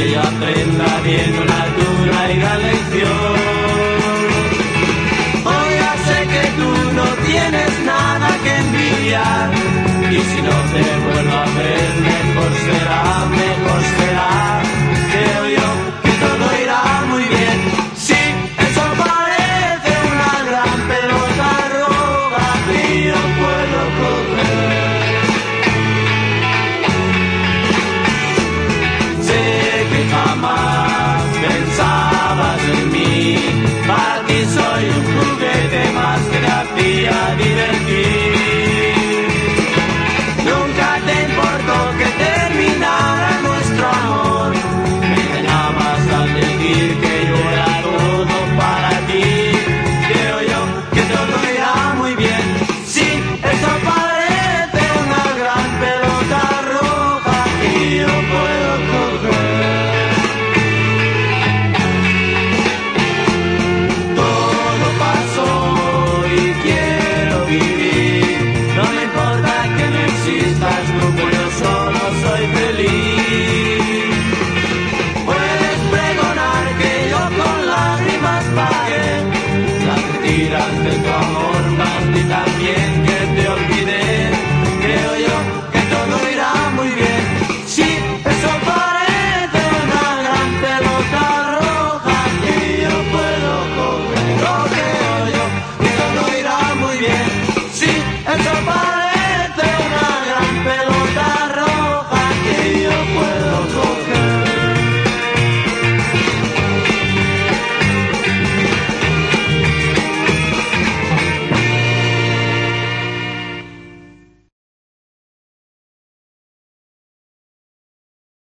que yo aprenda bien una dura y una lección. Hoy ya sé que tú no tienes nada que envidiar y si no te I'm